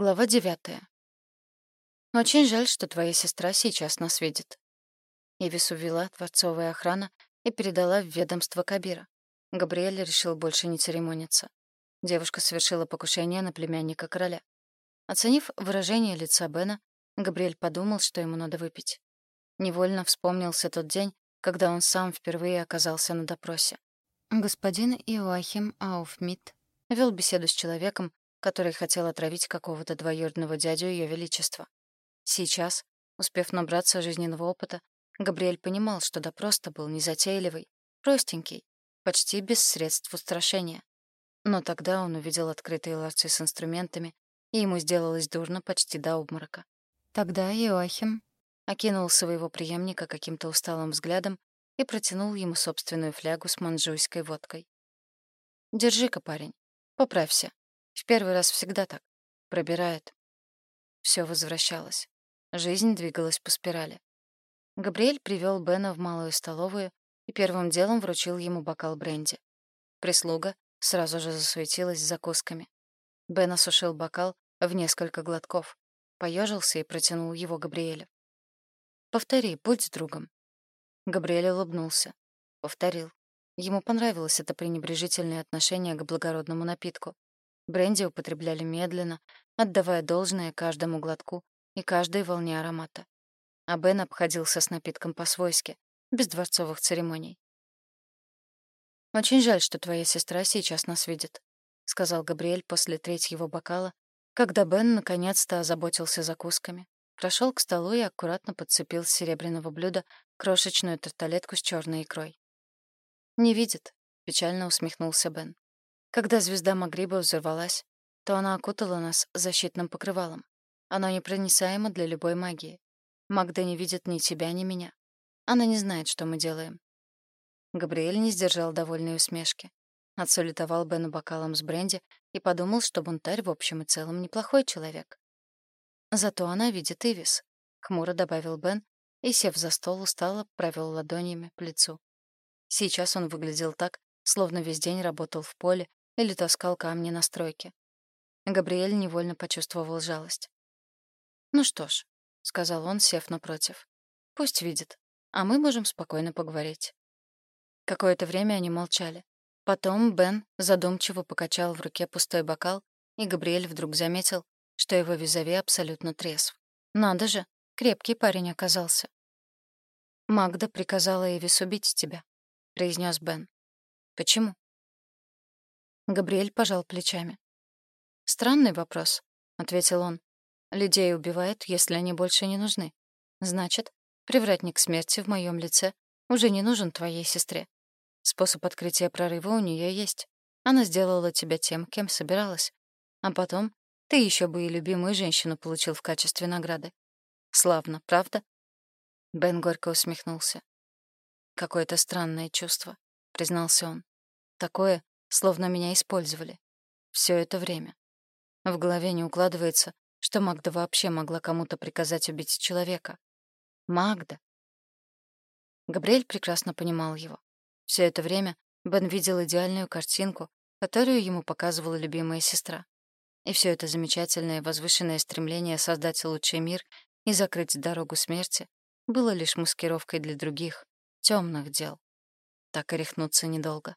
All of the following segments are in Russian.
Глава девятая. «Очень жаль, что твоя сестра сейчас нас видит». Эвис увела дворцовая охрана и передала в ведомство Кабира. Габриэль решил больше не церемониться. Девушка совершила покушение на племянника короля. Оценив выражение лица Бена, Габриэль подумал, что ему надо выпить. Невольно вспомнился тот день, когда он сам впервые оказался на допросе. Господин Иоахим Ауфмит вел беседу с человеком, который хотел отравить какого-то двоюродного дядю Ее Величества. Сейчас, успев набраться жизненного опыта, Габриэль понимал, что допрос-то был незатейливый, простенький, почти без средств устрашения. Но тогда он увидел открытые ларцы с инструментами, и ему сделалось дурно почти до обморока. Тогда Иоахим окинул своего преемника каким-то усталым взглядом и протянул ему собственную флягу с манжуйской водкой. «Держи-ка, парень, поправься. В первый раз всегда так. Пробирает. Все возвращалось. Жизнь двигалась по спирали. Габриэль привел Бена в малую столовую и первым делом вручил ему бокал бренди. Прислуга сразу же засуетилась с закусками. Бен осушил бокал в несколько глотков, поежился и протянул его Габриэлю. «Повтори, будь с другом». Габриэль улыбнулся. Повторил. Ему понравилось это пренебрежительное отношение к благородному напитку. Бренди употребляли медленно, отдавая должное каждому глотку и каждой волне аромата. А Бен обходился с напитком по-свойски, без дворцовых церемоний. «Очень жаль, что твоя сестра сейчас нас видит», — сказал Габриэль после третьего бокала, когда Бен наконец-то озаботился закусками, прошел к столу и аккуратно подцепил с серебряного блюда крошечную тарталетку с черной икрой. «Не видит», — печально усмехнулся Бен. Когда звезда Магриба взорвалась, то она окутала нас защитным покрывалом. Оно непроницаемо для любой магии. Магда не видит ни тебя, ни меня. Она не знает, что мы делаем. Габриэль не сдержал довольной усмешки. Отсулетовал Бену бокалом с бренди и подумал, что бунтарь в общем и целом неплохой человек. «Зато она видит Ивис», — хмуро добавил Бен и, сев за стол, устало провел ладонями по лицу. Сейчас он выглядел так, словно весь день работал в поле или таскал камни на стройке. Габриэль невольно почувствовал жалость. «Ну что ж», — сказал он, сев напротив, — «пусть видит, а мы можем спокойно поговорить». Какое-то время они молчали. Потом Бен задумчиво покачал в руке пустой бокал, и Габриэль вдруг заметил, что его визави абсолютно трезв. «Надо же, крепкий парень оказался». «Магда приказала Эвис убить тебя», — произнес Бен. «Почему?» Габриэль пожал плечами. «Странный вопрос», — ответил он. «Людей убивают, если они больше не нужны. Значит, привратник смерти в моем лице уже не нужен твоей сестре. Способ открытия прорыва у нее есть. Она сделала тебя тем, кем собиралась. А потом ты еще бы и любимую женщину получил в качестве награды. Славно, правда?» Бен горько усмехнулся. «Какое-то странное чувство», — признался он. «Такое, словно меня использовали. Все это время. В голове не укладывается, что Магда вообще могла кому-то приказать убить человека. Магда. Габриэль прекрасно понимал его. Все это время Бен видел идеальную картинку, которую ему показывала любимая сестра. И все это замечательное возвышенное стремление создать лучший мир и закрыть дорогу смерти было лишь маскировкой для других, темных дел. Так и рехнуться недолго.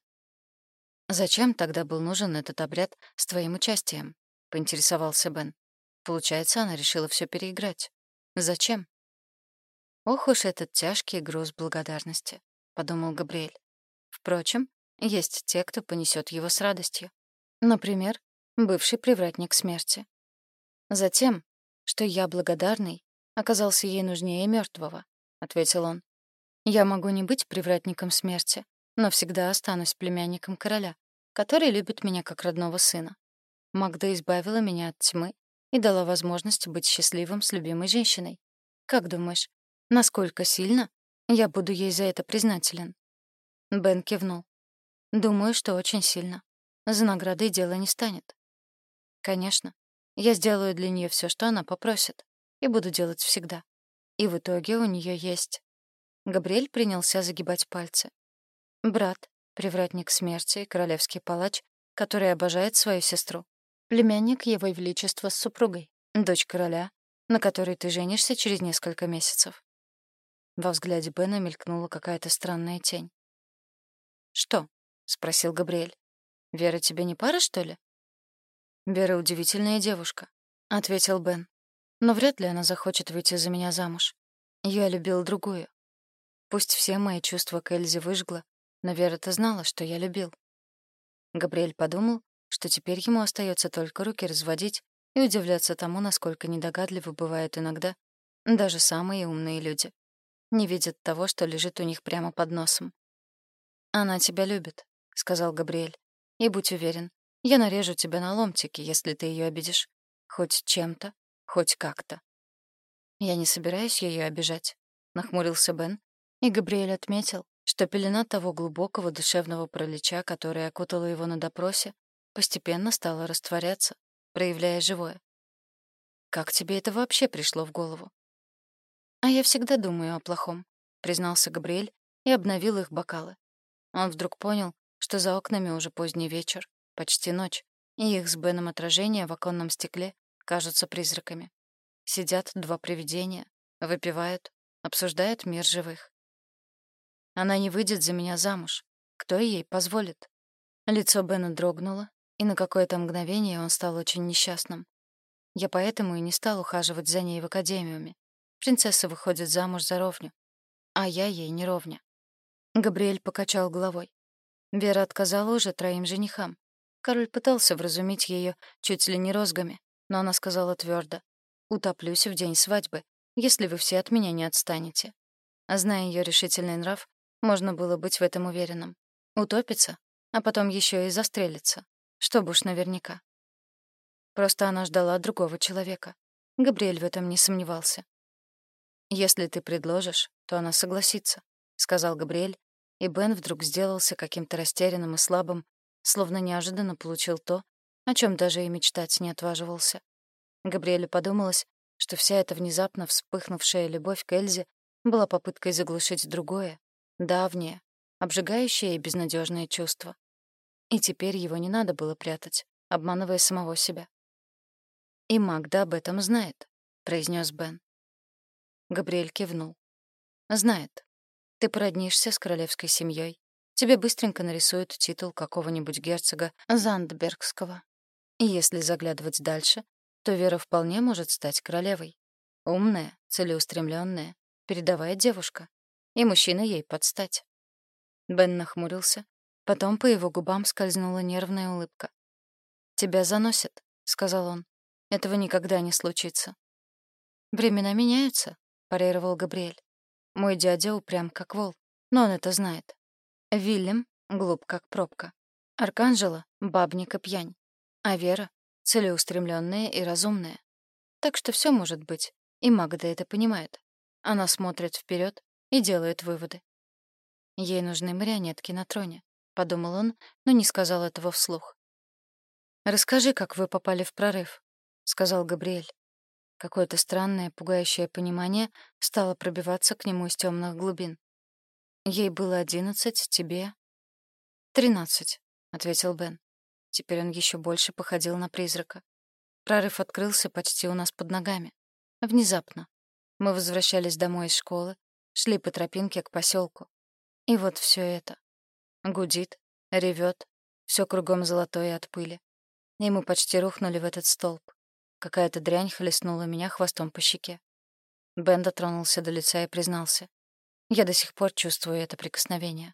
«Зачем тогда был нужен этот обряд с твоим участием?» — поинтересовался Бен. Получается, она решила все переиграть. Зачем? «Ох уж этот тяжкий груз благодарности», — подумал Габриэль. Впрочем, есть те, кто понесет его с радостью. Например, бывший привратник смерти. Затем, что я благодарный, оказался ей нужнее мертвого, ответил он. Я могу не быть привратником смерти, но всегда останусь племянником короля, который любит меня как родного сына. Магда избавила меня от тьмы и дала возможность быть счастливым с любимой женщиной. Как думаешь, насколько сильно я буду ей за это признателен?» Бен кивнул. «Думаю, что очень сильно. За наградой дело не станет». «Конечно. Я сделаю для нее все, что она попросит, и буду делать всегда. И в итоге у нее есть...» Габриэль принялся загибать пальцы. «Брат, привратник смерти и королевский палач, который обожает свою сестру, племянник его величества с супругой. Дочь короля, на которой ты женишься через несколько месяцев. Во взгляде Бена мелькнула какая-то странная тень. «Что?» — спросил Габриэль. «Вера тебе не пара, что ли?» «Вера удивительная девушка», — ответил Бен. «Но вряд ли она захочет выйти за меня замуж. Я любил другую. Пусть все мои чувства к Эльзе выжгло, но Вера-то знала, что я любил». Габриэль подумал, что теперь ему остается только руки разводить и удивляться тому, насколько недогадливы бывают иногда даже самые умные люди. Не видят того, что лежит у них прямо под носом. «Она тебя любит», — сказал Габриэль. «И будь уверен, я нарежу тебя на ломтики, если ты ее обидишь. Хоть чем-то, хоть как-то». «Я не собираюсь ее обижать», — нахмурился Бен, и Габриэль отметил, что пелена того глубокого душевного пролича, которая окутала его на допросе, постепенно стала растворяться, проявляя живое. «Как тебе это вообще пришло в голову?» «А я всегда думаю о плохом», — признался Габриэль и обновил их бокалы. Он вдруг понял, что за окнами уже поздний вечер, почти ночь, и их с Беном отражения в оконном стекле кажутся призраками. Сидят два привидения, выпивают, обсуждают мир живых. Она не выйдет за меня замуж. Кто ей позволит? Лицо Бена дрогнуло, и на какое-то мгновение он стал очень несчастным. Я поэтому и не стал ухаживать за ней в академиуме. Принцесса выходит замуж за ровню, а я ей не ровня. Габриэль покачал головой. Вера отказала уже троим женихам. Король пытался вразумить ее чуть ли не розгами, но она сказала твердо: «Утоплюсь в день свадьбы, если вы все от меня не отстанете». Зная ее решительный нрав, можно было быть в этом уверенным. Утопится, а потом еще и застрелится. Чтобы уж наверняка. Просто она ждала другого человека. Габриэль в этом не сомневался. «Если ты предложишь, то она согласится», — сказал Габриэль, и Бен вдруг сделался каким-то растерянным и слабым, словно неожиданно получил то, о чем даже и мечтать не отваживался. Габриэлю подумалось, что вся эта внезапно вспыхнувшая любовь к Эльзе была попыткой заглушить другое, давнее, обжигающее и безнадежное чувство. И теперь его не надо было прятать, обманывая самого себя. «И Магда об этом знает», — произнес Бен. Габриэль кивнул. «Знает. Ты породнишься с королевской семьей. Тебе быстренько нарисуют титул какого-нибудь герцога Зандбергского. И если заглядывать дальше, то Вера вполне может стать королевой. Умная, целеустремленная, передовая девушка. И мужчина ей подстать». Бен нахмурился, потом по его губам скользнула нервная улыбка. «Тебя заносит», — сказал он. «Этого никогда не случится». «Времена меняются», — парировал Габриэль. Мой дядя упрям как вол, но он это знает. Вильям глуп как пробка. Арканжела — бабник и пьянь. А Вера — целеустремленная и разумная. Так что все может быть, и Магда это понимает. Она смотрит вперед и делает выводы. Ей нужны марионетки на троне, — подумал он, но не сказал этого вслух. «Расскажи, как вы попали в прорыв», — сказал Габриэль. Какое-то странное, пугающее понимание стало пробиваться к нему из темных глубин. Ей было одиннадцать, тебе тринадцать, ответил Бен. Теперь он еще больше походил на призрака. Прорыв открылся почти у нас под ногами. Внезапно. Мы возвращались домой из школы, шли по тропинке к поселку. И вот все это. Гудит, ревет, все кругом золотое от пыли. И мы почти рухнули в этот столб. Какая-то дрянь хлестнула меня хвостом по щеке. Бен дотронулся до лица и признался. Я до сих пор чувствую это прикосновение.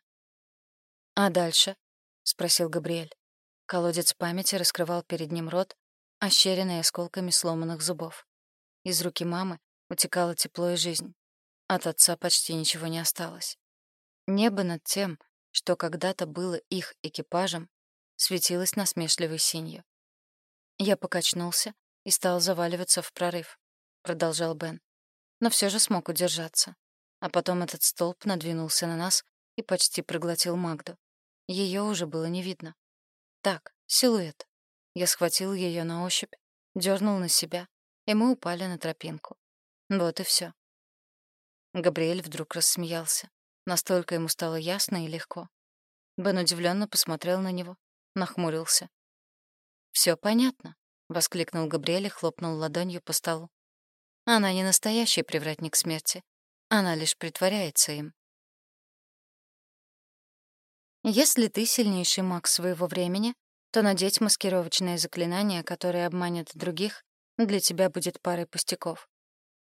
«А дальше?» — спросил Габриэль. Колодец памяти раскрывал перед ним рот, ощеренный осколками сломанных зубов. Из руки мамы утекало тепло и жизнь. От отца почти ничего не осталось. Небо над тем, что когда-то было их экипажем, светилось насмешливой синью. Я покачнулся и стал заваливаться в прорыв, продолжал Бен. Но все же смог удержаться. А потом этот столб надвинулся на нас и почти проглотил Магду. Ее уже было не видно. Так, силуэт. Я схватил ее на ощупь, дернул на себя, и мы упали на тропинку. Вот и все. Габриэль вдруг рассмеялся. Настолько ему стало ясно и легко. Бен удивленно посмотрел на него, нахмурился. Все понятно. — воскликнул Габриэль и хлопнул ладонью по столу. «Она не настоящий привратник смерти. Она лишь притворяется им». Если ты сильнейший маг своего времени, то надеть маскировочное заклинание, которое обманет других, для тебя будет парой пустяков.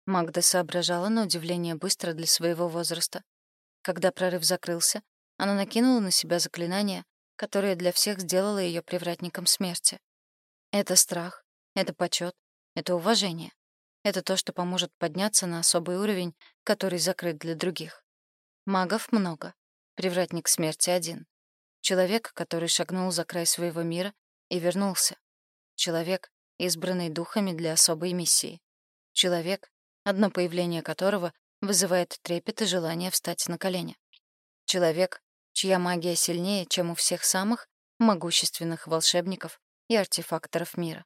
Магда соображала на удивление быстро для своего возраста. Когда прорыв закрылся, она накинула на себя заклинание, которое для всех сделало ее привратником смерти. Это страх, это почет, это уважение. Это то, что поможет подняться на особый уровень, который закрыт для других. Магов много. Привратник смерти один. Человек, который шагнул за край своего мира и вернулся. Человек, избранный духами для особой миссии. Человек, одно появление которого вызывает трепет и желание встать на колени. Человек, чья магия сильнее, чем у всех самых могущественных волшебников и артефакторов мира.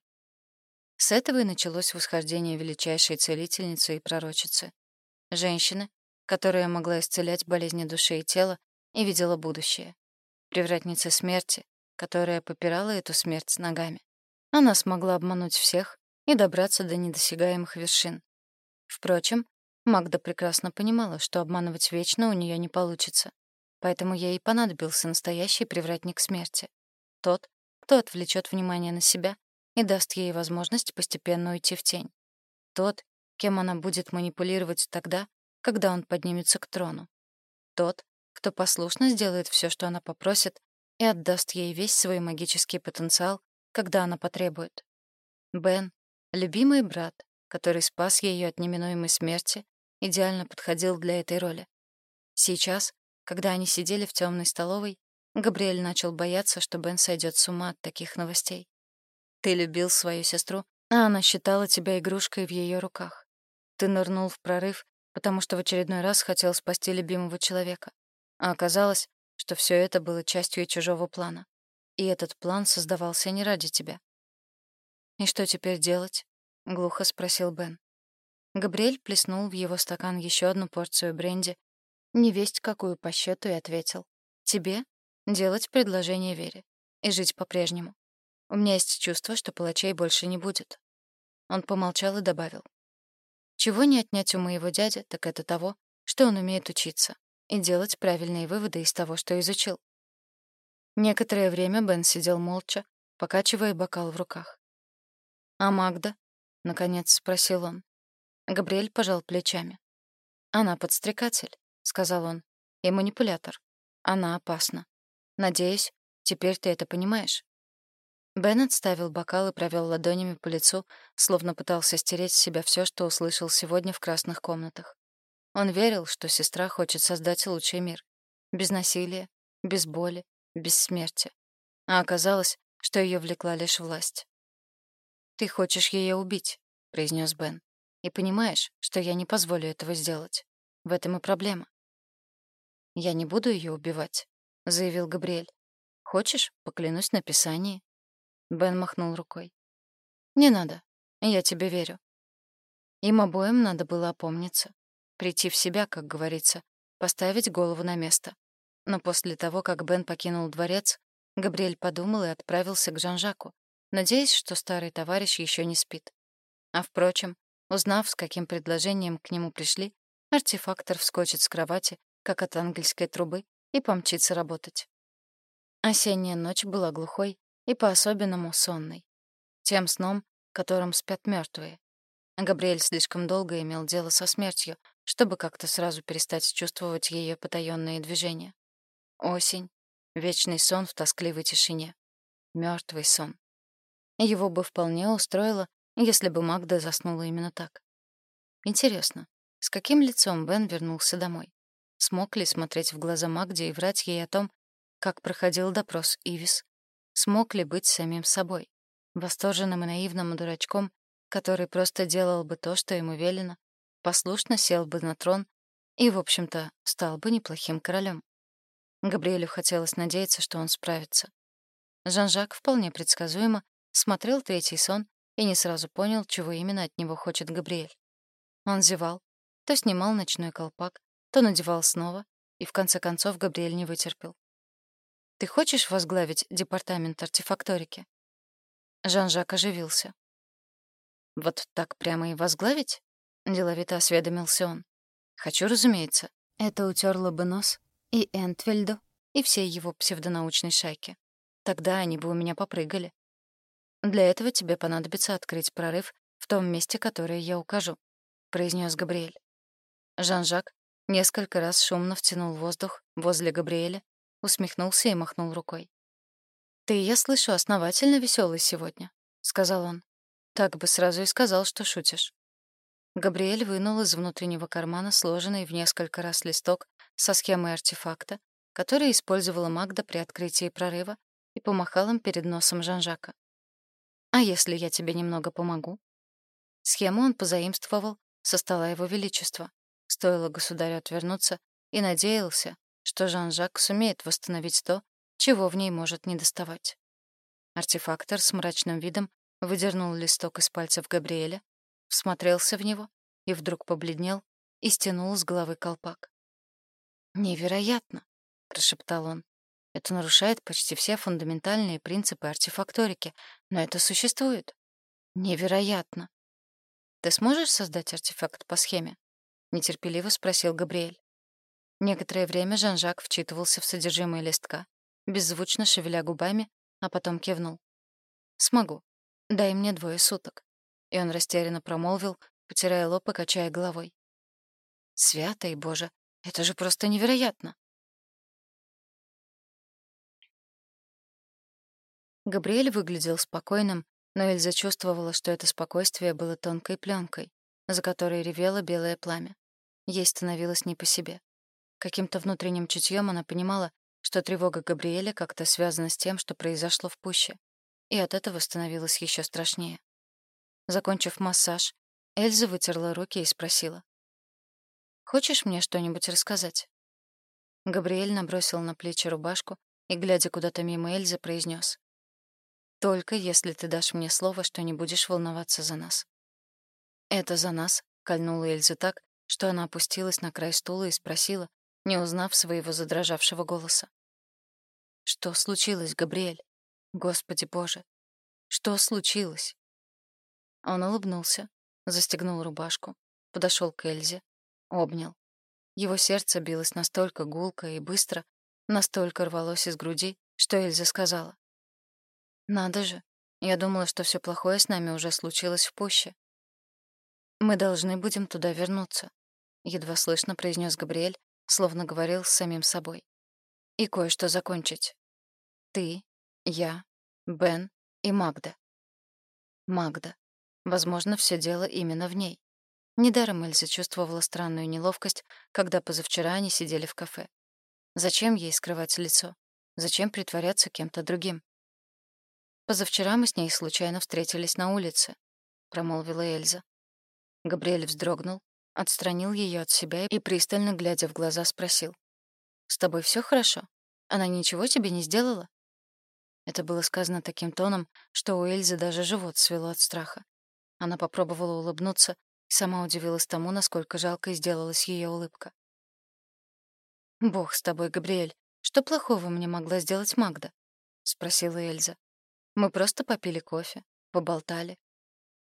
С этого и началось восхождение величайшей целительницы и пророчицы. Женщины, которая могла исцелять болезни души и тела и видела будущее привратница смерти, которая попирала эту смерть с ногами. Она смогла обмануть всех и добраться до недосягаемых вершин. Впрочем, Магда прекрасно понимала, что обманывать вечно у нее не получится. Поэтому ей понадобился настоящий привратник смерти. Тот, кто отвлечет внимание на себя и даст ей возможность постепенно уйти в тень. Тот, кем она будет манипулировать тогда, когда он поднимется к трону. Тот, кто послушно сделает все, что она попросит, и отдаст ей весь свой магический потенциал, когда она потребует. Бен, любимый брат, который спас ее от неминуемой смерти, идеально подходил для этой роли. Сейчас, когда они сидели в темной столовой, Габриэль начал бояться, что Бен сойдет с ума от таких новостей. Ты любил свою сестру, а она считала тебя игрушкой в ее руках. Ты нырнул в прорыв, потому что в очередной раз хотел спасти любимого человека. А оказалось, что все это было частью чужого плана. И этот план создавался не ради тебя. «И что теперь делать?» — глухо спросил Бен. Габриэль плеснул в его стакан еще одну порцию бренди, невесть какую по счету, и ответил. «Тебе делать предложение Вере и жить по-прежнему. У меня есть чувство, что палачей больше не будет». Он помолчал и добавил. «Чего не отнять у моего дяди, так это того, что он умеет учиться и делать правильные выводы из того, что изучил. Некоторое время Бен сидел молча, покачивая бокал в руках. «А Магда?» — наконец спросил он. Габриэль пожал плечами. «Она подстрекатель», — сказал он, — «и манипулятор. Она опасна. Надеюсь, теперь ты это понимаешь». Бен отставил бокал и провел ладонями по лицу, словно пытался стереть с себя все, что услышал сегодня в красных комнатах. Он верил, что сестра хочет создать лучший мир. Без насилия, без боли, без смерти. А оказалось, что ее влекла лишь власть. «Ты хочешь ее убить», — произнес Бен. «И понимаешь, что я не позволю этого сделать. В этом и проблема». «Я не буду ее убивать», — заявил Габриэль. «Хочешь, поклянусь на Писании?» Бен махнул рукой. «Не надо. Я тебе верю». Им обоим надо было опомниться прийти в себя, как говорится, поставить голову на место. Но после того, как Бен покинул дворец, Габриэль подумал и отправился к Жан-Жаку, надеясь, что старый товарищ еще не спит. А впрочем, узнав, с каким предложением к нему пришли, артефактор вскочит с кровати, как от ангельской трубы, и помчится работать. Осенняя ночь была глухой и по-особенному сонной. Тем сном, которым спят мертвые. Габриэль слишком долго имел дело со смертью, чтобы как-то сразу перестать чувствовать ее потаённые движения. Осень, вечный сон в тоскливой тишине, мертвый сон. Его бы вполне устроило, если бы Магда заснула именно так. Интересно, с каким лицом Бен вернулся домой? Смог ли смотреть в глаза Магде и врать ей о том, как проходил допрос Ивис? Смог ли быть самим собой, восторженным и наивным дурачком, который просто делал бы то, что ему велено, послушно сел бы на трон и, в общем-то, стал бы неплохим королем. Габриэлю хотелось надеяться, что он справится. Жан-Жак вполне предсказуемо смотрел третий сон и не сразу понял, чего именно от него хочет Габриэль. Он зевал, то снимал ночной колпак, то надевал снова, и в конце концов Габриэль не вытерпел. «Ты хочешь возглавить департамент артефакторики?» Жан-Жак оживился. Вот так прямо и возглавить?» — деловито осведомился он. «Хочу, разумеется. Это утерло бы нос и Энтвельду, и всей его псевдонаучной шайке. Тогда они бы у меня попрыгали. Для этого тебе понадобится открыть прорыв в том месте, которое я укажу», — произнес Габриэль. Жан-Жак несколько раз шумно втянул воздух возле Габриэля, усмехнулся и махнул рукой. «Ты, я слышу, основательно веселый сегодня», — сказал он. «Так бы сразу и сказал, что шутишь». Габриэль вынул из внутреннего кармана сложенный в несколько раз листок со схемой артефакта, который использовала Магда при открытии прорыва, и помахал им перед носом Жан-Жака. «А если я тебе немного помогу?» Схему он позаимствовал со стола его величества. Стоило государю отвернуться и надеялся, что Жан-Жак сумеет восстановить то, чего в ней может недоставать. Артефактор с мрачным видом выдернул листок из пальцев Габриэля, всмотрелся в него и вдруг побледнел и стянул с головы колпак. «Невероятно!» — прошептал он. «Это нарушает почти все фундаментальные принципы артефакторики, но это существует. Невероятно!» «Ты сможешь создать артефакт по схеме?» — нетерпеливо спросил Габриэль. Некоторое время Жан-Жак вчитывался в содержимое листка, беззвучно шевеля губами, а потом кивнул. «Смогу. Дай мне двое суток». И он растерянно промолвил, потирая лоб и качая головой. «Святый Боже, это же просто невероятно!» Габриэль выглядел спокойным, но Эльза чувствовала, что это спокойствие было тонкой пленкой, за которой ревело белое пламя. Ей становилось не по себе. Каким-то внутренним чутьем она понимала, что тревога Габриэля как-то связана с тем, что произошло в пуще, и от этого становилось еще страшнее. Закончив массаж, Эльза вытерла руки и спросила. «Хочешь мне что-нибудь рассказать?» Габриэль набросил на плечи рубашку и, глядя куда-то мимо Эльзы, произнес: «Только если ты дашь мне слово, что не будешь волноваться за нас». «Это за нас?» — кольнула Эльзу так, что она опустилась на край стула и спросила, не узнав своего задрожавшего голоса. «Что случилось, Габриэль? Господи Боже! Что случилось?» Он улыбнулся, застегнул рубашку, подошел к Эльзе, обнял. Его сердце билось настолько гулко и быстро, настолько рвалось из груди, что Эльза сказала. «Надо же, я думала, что все плохое с нами уже случилось в пуще. Мы должны будем туда вернуться», — едва слышно произнес Габриэль, словно говорил с самим собой. «И кое-что закончить. Ты, я, Бен и Магда». Магда. Возможно, все дело именно в ней. Недаром Эльза чувствовала странную неловкость, когда позавчера они сидели в кафе. Зачем ей скрывать лицо? Зачем притворяться кем-то другим? «Позавчера мы с ней случайно встретились на улице», — промолвила Эльза. Габриэль вздрогнул, отстранил ее от себя и, пристально глядя в глаза, спросил. «С тобой все хорошо? Она ничего тебе не сделала?» Это было сказано таким тоном, что у Эльзы даже живот свело от страха. Она попробовала улыбнуться и сама удивилась тому, насколько жалко сделалась ее улыбка. «Бог с тобой, Габриэль, что плохого мне могла сделать Магда?» — спросила Эльза. «Мы просто попили кофе, поболтали».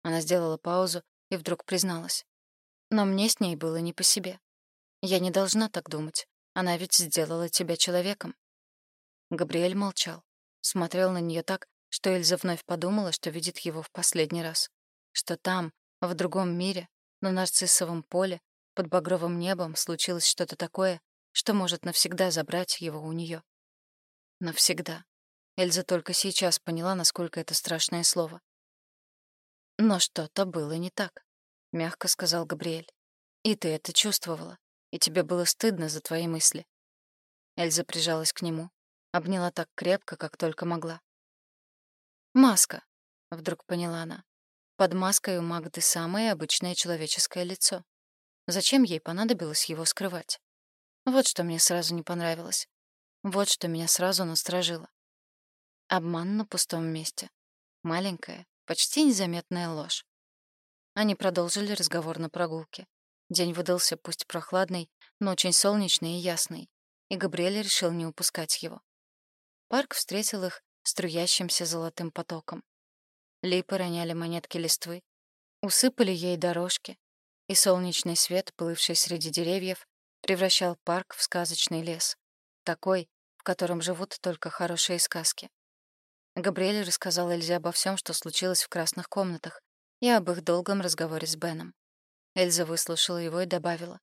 Она сделала паузу и вдруг призналась. «Но мне с ней было не по себе. Я не должна так думать. Она ведь сделала тебя человеком». Габриэль молчал, смотрел на нее так, что Эльза вновь подумала, что видит его в последний раз что там, в другом мире, на нарциссовом поле, под багровым небом случилось что-то такое, что может навсегда забрать его у нее. Навсегда. Эльза только сейчас поняла, насколько это страшное слово. Но что-то было не так, мягко сказал Габриэль. И ты это чувствовала, и тебе было стыдно за твои мысли. Эльза прижалась к нему, обняла так крепко, как только могла. «Маска», — вдруг поняла она. Под маской у Магды самое обычное человеческое лицо. Зачем ей понадобилось его скрывать? Вот что мне сразу не понравилось. Вот что меня сразу насторожило. Обман на пустом месте. Маленькая, почти незаметная ложь. Они продолжили разговор на прогулке. День выдался пусть прохладный, но очень солнечный и ясный, и Габриэль решил не упускать его. Парк встретил их струящимся золотым потоком. Липы роняли монетки листвы. Усыпали ей дорожки, и солнечный свет, плывший среди деревьев, превращал парк в сказочный лес, такой, в котором живут только хорошие сказки. Габриэль рассказал Эльзе обо всем, что случилось в красных комнатах, и об их долгом разговоре с Беном. Эльза выслушала его и добавила.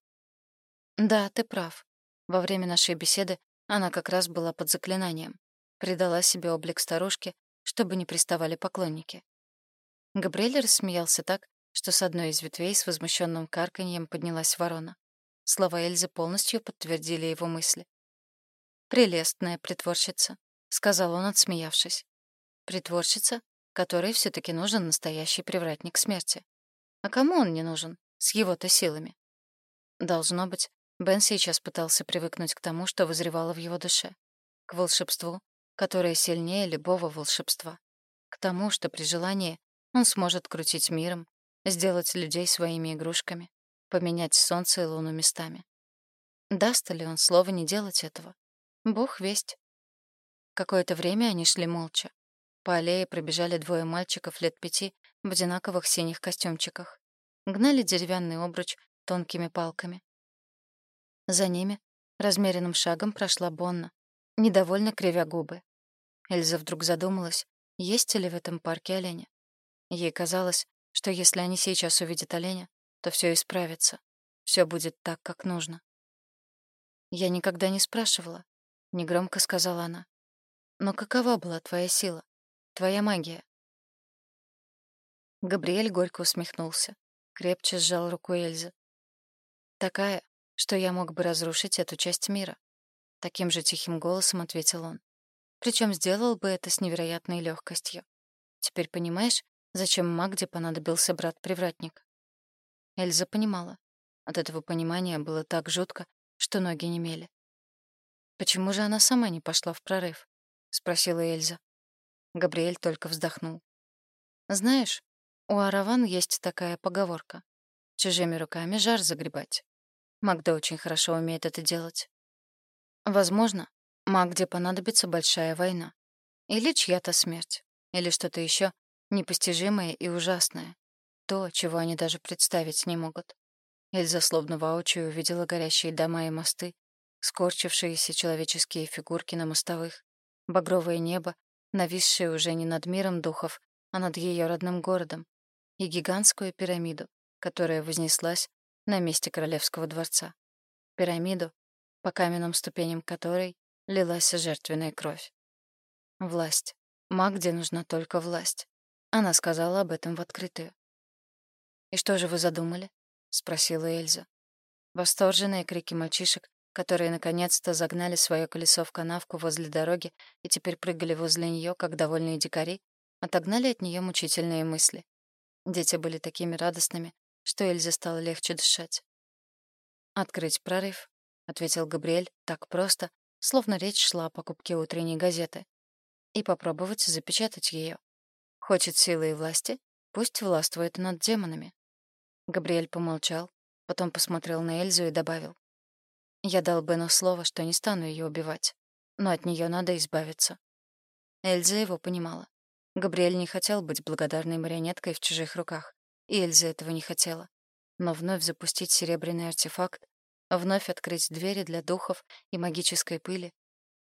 «Да, ты прав. Во время нашей беседы она как раз была под заклинанием. Придала себе облик старушки, чтобы не приставали поклонники. Габриэль рассмеялся так, что с одной из ветвей с возмущенным карканьем поднялась ворона. Слова Эльзы полностью подтвердили его мысли. «Прелестная притворщица», — сказал он, отсмеявшись. «Притворщица, которой все таки нужен настоящий привратник смерти. А кому он не нужен, с его-то силами?» Должно быть, Бен сейчас пытался привыкнуть к тому, что вызревало в его душе. К волшебству, которое сильнее любого волшебства. К тому, что при желании он сможет крутить миром, сделать людей своими игрушками, поменять солнце и луну местами. Даст ли он слово не делать этого? Бог весть. Какое-то время они шли молча. По аллее пробежали двое мальчиков лет пяти в одинаковых синих костюмчиках. Гнали деревянный обруч тонкими палками. За ними размеренным шагом прошла Бонна, недовольно кривя губы. Эльза вдруг задумалась, есть ли в этом парке олени. Ей казалось, что если они сейчас увидят оленя, то все исправится. Все будет так, как нужно. «Я никогда не спрашивала», — негромко сказала она. «Но какова была твоя сила? Твоя магия?» Габриэль горько усмехнулся, крепче сжал руку Эльзы. «Такая, что я мог бы разрушить эту часть мира», — таким же тихим голосом ответил он. Причем сделал бы это с невероятной легкостью. Теперь понимаешь, Зачем Магде понадобился брат-привратник? Эльза понимала. От этого понимания было так жутко, что ноги немели. «Почему же она сама не пошла в прорыв?» — спросила Эльза. Габриэль только вздохнул. «Знаешь, у Араван есть такая поговорка. Чужими руками жар загребать. Магда очень хорошо умеет это делать. Возможно, Магде понадобится большая война. Или чья-то смерть. Или что-то еще, Непостижимое и ужасное. То, чего они даже представить не могут. Эльза словно воочию увидела горящие дома и мосты, скорчившиеся человеческие фигурки на мостовых, багровое небо, нависшее уже не над миром духов, а над ее родным городом, и гигантскую пирамиду, которая вознеслась на месте королевского дворца. Пирамиду, по каменным ступеням которой лилась жертвенная кровь. Власть. Магде нужна только власть. Она сказала об этом в открытую. «И что же вы задумали?» — спросила Эльза. Восторженные крики мальчишек, которые наконец-то загнали свое колесо в канавку возле дороги и теперь прыгали возле нее, как довольные дикари, отогнали от нее мучительные мысли. Дети были такими радостными, что Эльзе стало легче дышать. «Открыть прорыв», — ответил Габриэль так просто, словно речь шла о покупке утренней газеты, и попробовать запечатать ее. Хочет силы и власти? Пусть властвует над демонами. Габриэль помолчал, потом посмотрел на Эльзу и добавил. Я дал Бену слово, что не стану ее убивать, но от нее надо избавиться. Эльза его понимала. Габриэль не хотел быть благодарной марионеткой в чужих руках, и Эльза этого не хотела. Но вновь запустить серебряный артефакт, вновь открыть двери для духов и магической пыли —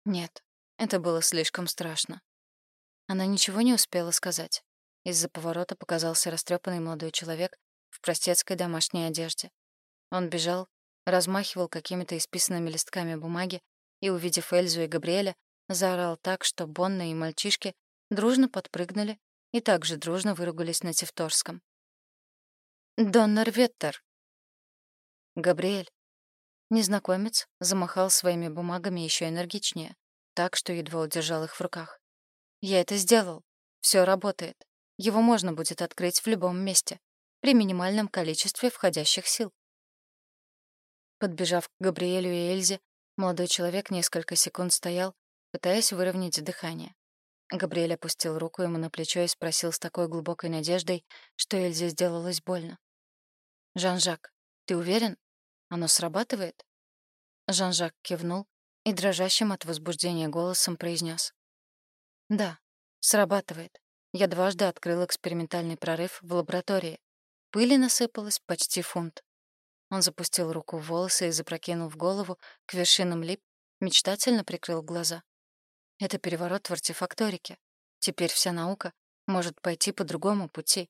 нет, это было слишком страшно. Она ничего не успела сказать. Из-за поворота показался растрепанный молодой человек в простецкой домашней одежде. Он бежал, размахивал какими-то исписанными листками бумаги и, увидев Эльзу и Габриэля, заорал так, что Бонна и мальчишки дружно подпрыгнули и также дружно выругались на Тевторском. «Доннер Веттер!» «Габриэль!» Незнакомец замахал своими бумагами еще энергичнее, так, что едва удержал их в руках. Я это сделал. Все работает. Его можно будет открыть в любом месте, при минимальном количестве входящих сил. Подбежав к Габриэлю и Эльзе, молодой человек несколько секунд стоял, пытаясь выровнять дыхание. Габриэль опустил руку ему на плечо и спросил с такой глубокой надеждой, что Эльзе сделалось больно. «Жан-Жак, ты уверен? Оно срабатывает?» Жан-Жак кивнул и дрожащим от возбуждения голосом произнес: да, срабатывает. Я дважды открыл экспериментальный прорыв в лаборатории. Пыли насыпалось почти фунт. Он запустил руку в волосы и, запрокинув голову к вершинам лип, мечтательно прикрыл глаза. Это переворот в артефакторике. Теперь вся наука может пойти по другому пути.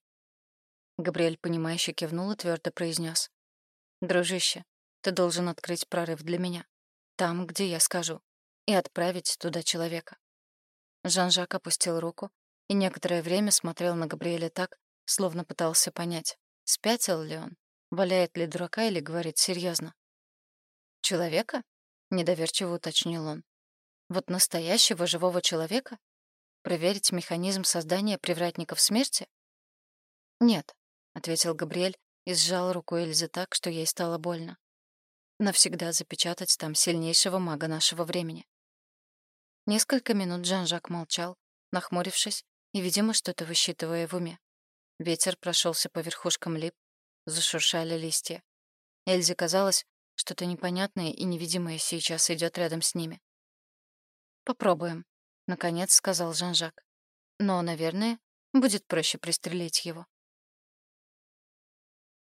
Габриэль, понимающе кивнул и твердо произнес: «Дружище, ты должен открыть прорыв для меня. Там, где я скажу. И отправить туда человека». Жан-Жак опустил руку и некоторое время смотрел на Габриэля так, словно пытался понять, спятил ли он, валяет ли дурака или говорит серьезно. «Человека?» — недоверчиво уточнил он. «Вот настоящего живого человека? Проверить механизм создания привратников смерти?» «Нет», — ответил Габриэль и сжал руку Эльзы так, что ей стало больно. «Навсегда запечатать там сильнейшего мага нашего времени». Несколько минут Жан-Жак молчал, нахмурившись и, видимо, что-то высчитывая в уме. Ветер прошелся по верхушкам лип, зашуршали листья. Эльзе казалось, что-то непонятное и невидимое сейчас идет рядом с ними. «Попробуем», — наконец сказал Жан-Жак. «Но, наверное, будет проще пристрелить его».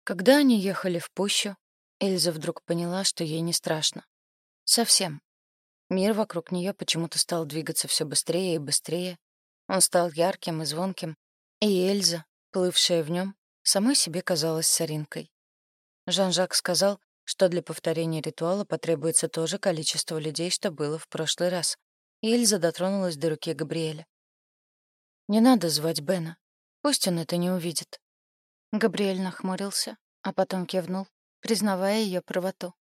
Когда они ехали в пущу, Эльза вдруг поняла, что ей не страшно. Совсем. Мир вокруг нее почему-то стал двигаться все быстрее и быстрее. Он стал ярким и звонким, и Эльза, плывшая в нем, самой себе казалась соринкой. Жан-Жак сказал, что для повторения ритуала потребуется то же количество людей, что было в прошлый раз. И Эльза дотронулась до руки Габриэля. «Не надо звать Бена. Пусть он это не увидит». Габриэль нахмурился, а потом кивнул, признавая ее правоту.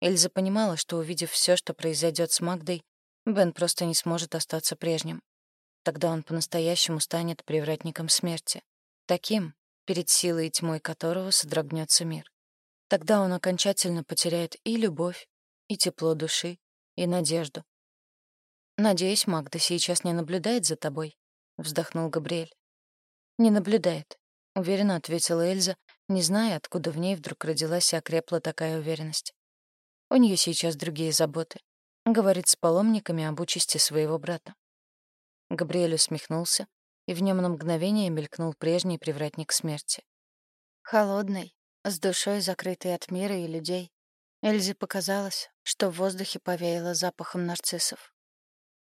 Эльза понимала, что, увидев все, что произойдет с Магдой, Бен просто не сможет остаться прежним. Тогда он по-настоящему станет привратником смерти таким, перед силой и тьмой которого содрогнется мир. Тогда он окончательно потеряет и любовь, и тепло души, и надежду. «Надеюсь, Магда сейчас не наблюдает за тобой», — вздохнул Габриэль. «Не наблюдает», — уверенно ответила Эльза, не зная, откуда в ней вдруг родилась и окрепла такая уверенность. У нее сейчас другие заботы. Говорит с паломниками об участи своего брата. Габриэль усмехнулся, и в нем на мгновение мелькнул прежний привратник смерти. Холодный, с душой закрытой от мира и людей, Эльзе показалось, что в воздухе повеяло запахом нарциссов.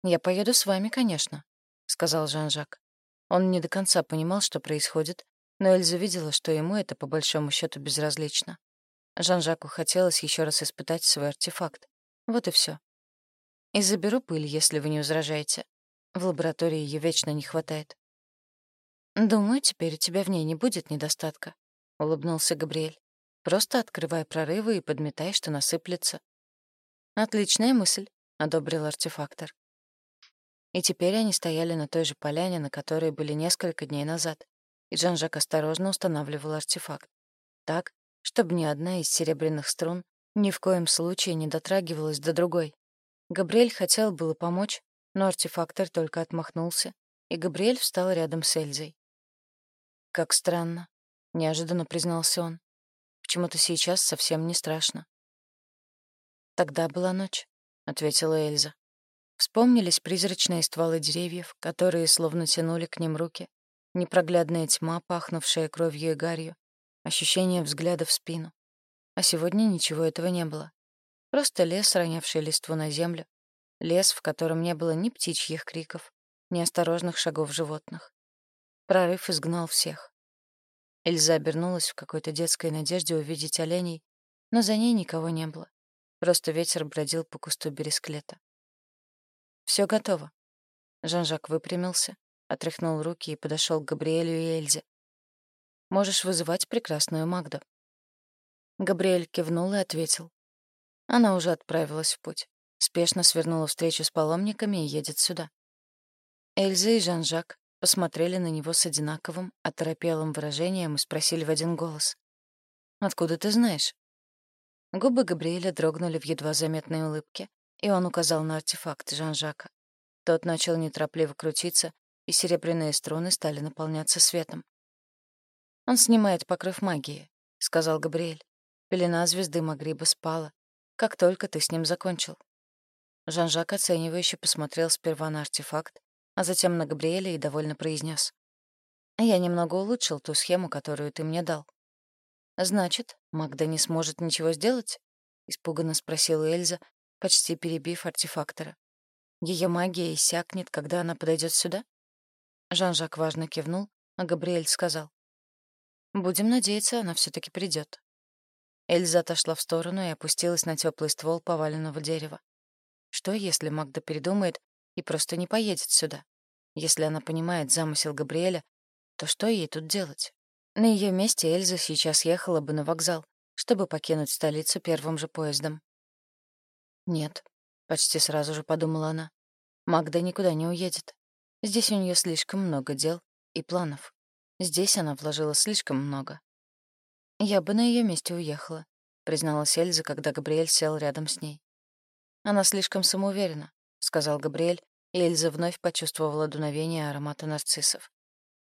«Я поеду с вами, конечно», — сказал Жан-Жак. Он не до конца понимал, что происходит, но Эльза видела, что ему это по большому счету безразлично. Жан-Жаку хотелось еще раз испытать свой артефакт. Вот и все. И заберу пыль, если вы не возражаете. В лаборатории ее вечно не хватает. «Думаю, теперь у тебя в ней не будет недостатка», — улыбнулся Габриэль. «Просто открывай прорывы и подметай, что насыплется». «Отличная мысль», — одобрил артефактор. И теперь они стояли на той же поляне, на которой были несколько дней назад, и Жан-Жак осторожно устанавливал артефакт. Так, чтобы ни одна из серебряных струн ни в коем случае не дотрагивалась до другой. Габриэль хотел было помочь, но артефактор только отмахнулся, и Габриэль встал рядом с Эльзой. «Как странно», — неожиданно признался он. «Почему-то сейчас совсем не страшно». «Тогда была ночь», — ответила Эльза. Вспомнились призрачные стволы деревьев, которые словно тянули к ним руки, непроглядная тьма, пахнувшая кровью и гарью, ощущение взгляда в спину. А сегодня ничего этого не было. Просто лес, ронявший листву на землю, лес, в котором не было ни птичьих криков, ни осторожных шагов животных. Прорыв изгнал всех. Эльза обернулась в какой-то детской надежде увидеть оленей, но за ней никого не было. Просто ветер бродил по кусту бересклета. Все готово. Жан-Жак выпрямился, отряхнул руки и подошел к Габриэлю и Эльзе. «Можешь вызывать прекрасную Магду». Габриэль кивнул и ответил. Она уже отправилась в путь. Спешно свернула встречу с паломниками и едет сюда. Эльза и Жан-Жак посмотрели на него с одинаковым, оторопелым выражением и спросили в один голос. «Откуда ты знаешь?» Губы Габриэля дрогнули в едва заметной улыбке, и он указал на артефакт Жан-Жака. Тот начал неторопливо крутиться, и серебряные струны стали наполняться светом. «Он снимает покрыв магии», — сказал Габриэль. «Пелена звезды Магриба спала, как только ты с ним закончил». Жан-Жак оценивающе посмотрел сперва на артефакт, а затем на Габриэля и довольно произнес. «Я немного улучшил ту схему, которую ты мне дал. «Значит, Магда не сможет ничего сделать?» — испуганно спросила Эльза, почти перебив артефактора. Ее магия иссякнет, когда она подойдет сюда?» Жан-Жак важно кивнул, а Габриэль сказал. «Будем надеяться, она все таки придет. Эльза отошла в сторону и опустилась на теплый ствол поваленного дерева. Что, если Магда передумает и просто не поедет сюда? Если она понимает замысел Габриэля, то что ей тут делать? На ее месте Эльза сейчас ехала бы на вокзал, чтобы покинуть столицу первым же поездом. Нет, почти сразу же подумала она. Магда никуда не уедет. Здесь у нее слишком много дел и планов. Здесь она вложила слишком много. Я бы на ее месте уехала, призналась Эльза, когда Габриэль сел рядом с ней. Она слишком самоуверена, сказал Габриэль, и Эльза вновь почувствовала дуновение аромата нарциссов.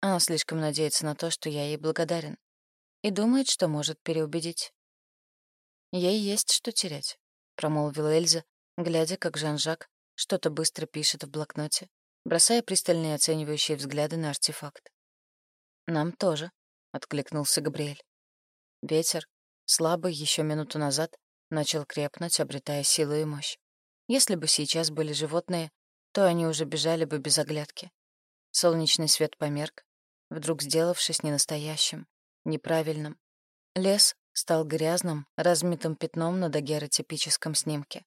Она слишком надеется на то, что я ей благодарен, и думает, что может переубедить. «Ей есть что терять», — промолвила Эльза, глядя, как Жан-Жак что-то быстро пишет в блокноте, бросая пристальные оценивающие взгляды на артефакт. «Нам тоже», — откликнулся Габриэль. Ветер, слабый еще минуту назад, начал крепнуть, обретая силу и мощь. Если бы сейчас были животные, то они уже бежали бы без оглядки. Солнечный свет померк, вдруг сделавшись ненастоящим, неправильным. Лес стал грязным, размытым пятном на дагеротипическом снимке.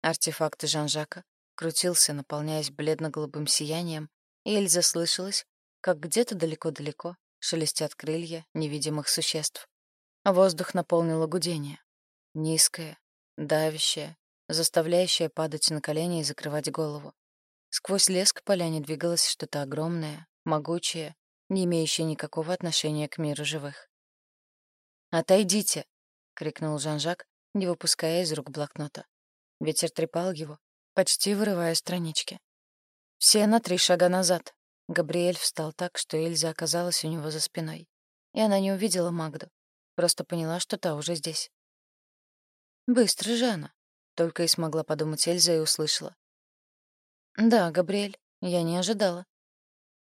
Артефакт Жан-Жака крутился, наполняясь бледно-голубым сиянием, и Эльза слышалась, как где-то далеко-далеко шелестят крылья невидимых существ. Воздух наполнило гудение. Низкое, давящее, заставляющее падать на колени и закрывать голову. Сквозь лес к поляне двигалось что-то огромное, могучее, не имеющее никакого отношения к миру живых. «Отойдите!» — крикнул Жан-Жак, не выпуская из рук блокнота. Ветер трепал его, почти вырывая странички. «Все на три шага назад!» Габриэль встал так, что Эльза оказалась у него за спиной. И она не увидела Магду, просто поняла, что та уже здесь. «Быстро же она!» — только и смогла подумать Эльза и услышала. «Да, Габриэль, я не ожидала».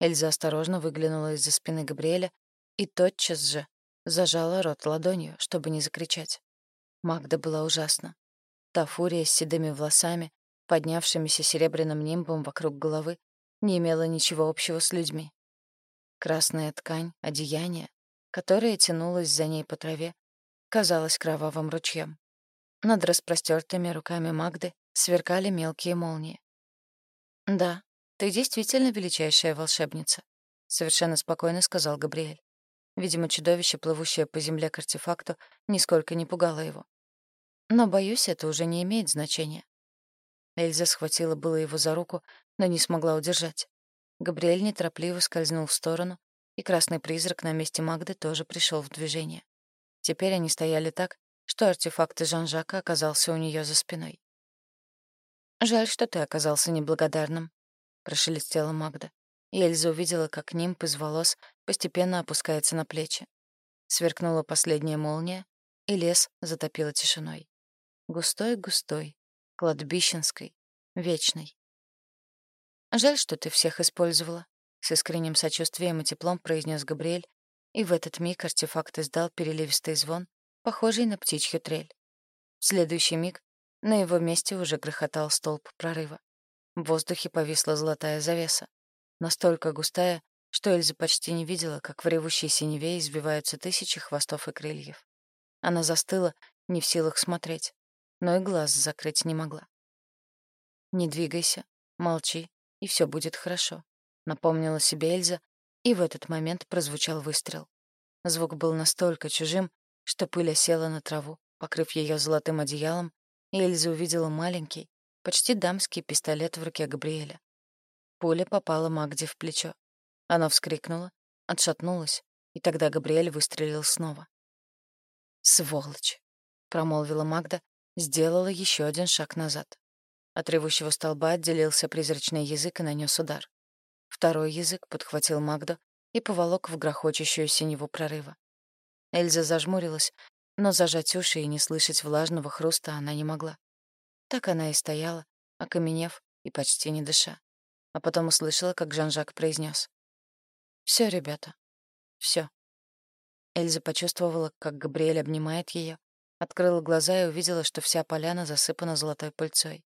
Эльза осторожно выглянула из-за спины Габриэля и тотчас же зажала рот ладонью, чтобы не закричать. Магда была ужасна. Та фурия с седыми волосами, поднявшимися серебряным нимбом вокруг головы, не имела ничего общего с людьми. Красная ткань, одеяние, которое тянулось за ней по траве, казалось кровавым ручьем. Над распростертыми руками Магды сверкали мелкие молнии. «Да, ты действительно величайшая волшебница», — совершенно спокойно сказал Габриэль. Видимо, чудовище, плывущее по земле к артефакту, нисколько не пугало его. Но, боюсь, это уже не имеет значения. Эльза схватила было его за руку, но не смогла удержать. Габриэль неторопливо скользнул в сторону, и красный призрак на месте Магды тоже пришел в движение. Теперь они стояли так, что артефакт Жан-Жака оказался у нее за спиной. «Жаль, что ты оказался неблагодарным», — прошелестела Магда. И Эльза увидела, как нимб из волос постепенно опускается на плечи. Сверкнула последняя молния, и лес затопило тишиной. Густой-густой, кладбищенской, вечной. «Жаль, что ты всех использовала», — с искренним сочувствием и теплом произнес Габриэль, и в этот миг артефакт издал переливистый звон, похожий на птичью трель. В следующий миг на его месте уже грохотал столб прорыва. В воздухе повисла золотая завеса, настолько густая, что Эльза почти не видела, как в ревущей синеве избиваются тысячи хвостов и крыльев. Она застыла, не в силах смотреть, но и глаз закрыть не могла. «Не двигайся, молчи, и все будет хорошо», — напомнила себе Эльза, и в этот момент прозвучал выстрел. Звук был настолько чужим, что пыль осела на траву, покрыв ее золотым одеялом, и Эльза увидела маленький, почти дамский пистолет в руке Габриэля. Пуля попала Магде в плечо. Она вскрикнула, отшатнулась, и тогда Габриэль выстрелил снова. «Сволочь!» — промолвила Магда, сделала еще один шаг назад. От ревущего столба отделился призрачный язык и нанес удар. Второй язык подхватил Магду и поволок в грохочущую синеву прорыва. Эльза зажмурилась, но зажать уши и не слышать влажного хруста она не могла. Так она и стояла, окаменев и почти не дыша. А потом услышала, как Жан-Жак произнес: "Все, ребята, все. Эльза почувствовала, как Габриэль обнимает ее, открыла глаза и увидела, что вся поляна засыпана золотой пыльцой.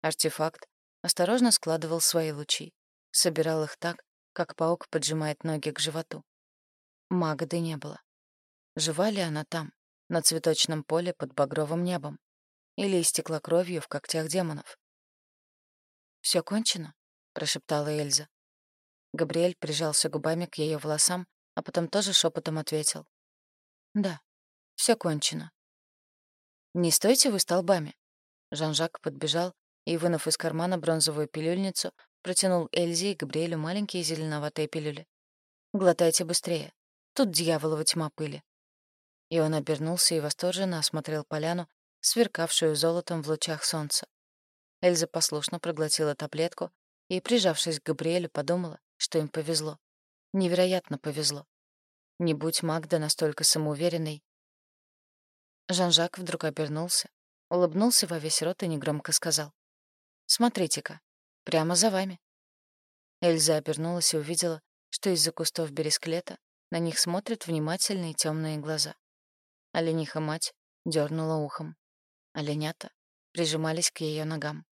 Артефакт осторожно складывал свои лучи, собирал их так, как паук поджимает ноги к животу. Магады не было. Жива ли она там, на цветочном поле под багровым небом? Или истекла кровью в когтях демонов? Все кончено?» — прошептала Эльза. Габриэль прижался губами к ее волосам, а потом тоже шепотом ответил. «Да, все кончено». «Не стойте вы столбами». Жан-Жак подбежал и, вынув из кармана бронзовую пилюльницу, протянул Эльзе и Габриэлю маленькие зеленоватые пилюли. «Глотайте быстрее. Тут дьяволова тьма пыли». И он обернулся и восторженно осмотрел поляну, сверкавшую золотом в лучах солнца. Эльза послушно проглотила таблетку и, прижавшись к Габриэлю, подумала, что им повезло. Невероятно повезло. Не будь Магда настолько самоуверенной. Жан-Жак вдруг обернулся, улыбнулся во весь рот и негромко сказал. Смотрите-ка, прямо за вами. Эльза обернулась и увидела, что из-за кустов бересклета на них смотрят внимательные темные глаза. Олениха мать дернула ухом. Оленята прижимались к ее ногам.